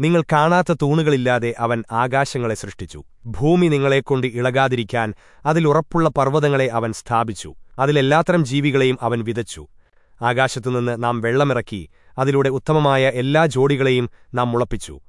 നിങ്ങൾ കാണാത്ത തൂണുകളില്ലാതെ അവൻ ആകാശങ്ങളെ സൃഷ്ടിച്ചു. ഭൂമി നിങ്ങളെക്കൊണ്ട് ഇളകാതിരിക്കാൻ അതിലുറപ്പുള്ള പർവതങ്ങളെ അവൻ സ്ഥാപിച്ചു. അതിലെല്ലാത്തരം ജീവികളെയും അവൻ വിതച്ചു. ആകാശത്തുനിന്ന് നാം വെള്ളമിറക്കി അതിലൂടെ ഉത്തമമായ എല്ലാ ജോഡികളെയും നാം മുളപ്പിച്ചു.